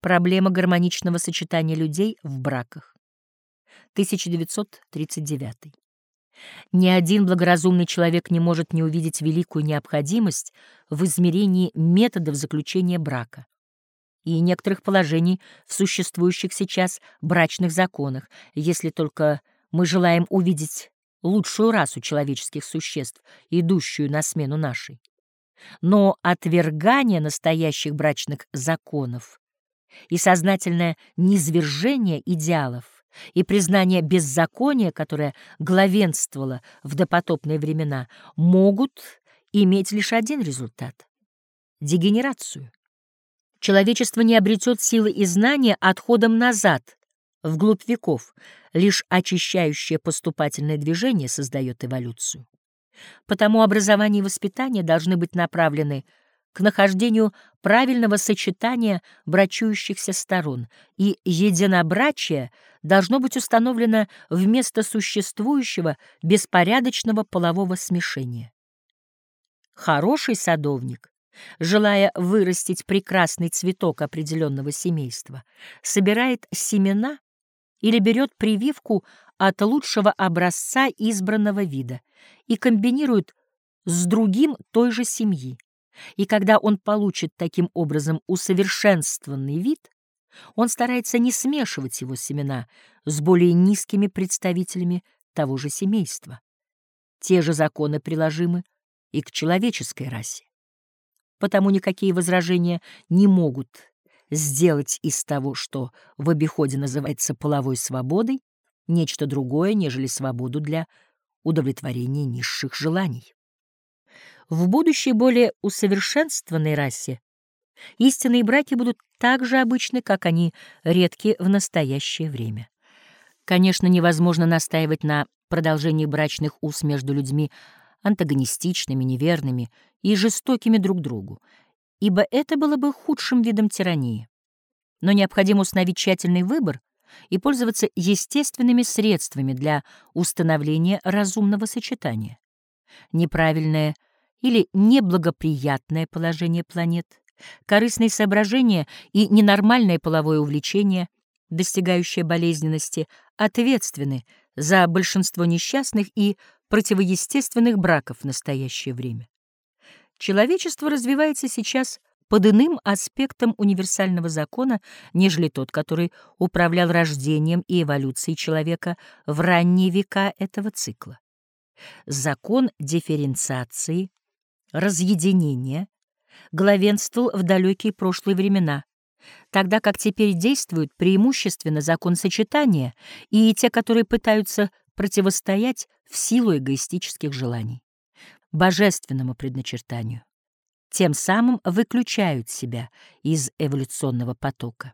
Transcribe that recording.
Проблема гармоничного сочетания людей в браках. 1939. Ни один благоразумный человек не может не увидеть великую необходимость в измерении методов заключения брака и некоторых положений в существующих сейчас брачных законах, если только мы желаем увидеть лучшую расу человеческих существ, идущую на смену нашей. Но отвергание настоящих брачных законов и сознательное низвержение идеалов и признание беззакония, которое главенствовало в допотопные времена, могут иметь лишь один результат — дегенерацию. Человечество не обретет силы и знания отходом назад, вглубь веков, лишь очищающее поступательное движение создает эволюцию. Потому образование и воспитание должны быть направлены к нахождению правильного сочетания брачующихся сторон, и единобрачие должно быть установлено вместо существующего беспорядочного полового смешения. Хороший садовник, желая вырастить прекрасный цветок определенного семейства, собирает семена или берет прививку от лучшего образца избранного вида и комбинирует с другим той же семьи. И когда он получит таким образом усовершенствованный вид, он старается не смешивать его семена с более низкими представителями того же семейства. Те же законы приложимы и к человеческой расе. Потому никакие возражения не могут сделать из того, что в обиходе называется половой свободой, нечто другое, нежели свободу для удовлетворения низших желаний. В будущей более усовершенствованной расе истинные браки будут так же обычны, как они редки в настоящее время. Конечно, невозможно настаивать на продолжении брачных уз между людьми антагонистичными, неверными и жестокими друг другу, ибо это было бы худшим видом тирании. Но необходимо установить тщательный выбор и пользоваться естественными средствами для установления разумного сочетания. Неправильное – или неблагоприятное положение планет, корыстные соображения и ненормальное половое увлечение, достигающее болезненности, ответственны за большинство несчастных и противоестественных браков в настоящее время. Человечество развивается сейчас под иным аспектом универсального закона, нежели тот, который управлял рождением и эволюцией человека в ранние века этого цикла. Закон дифференциации разъединения главенствовал в далекие прошлые времена, тогда как теперь действуют преимущественно закон сочетания и те, которые пытаются противостоять в силу эгоистических желаний, божественному предначертанию, тем самым выключают себя из эволюционного потока.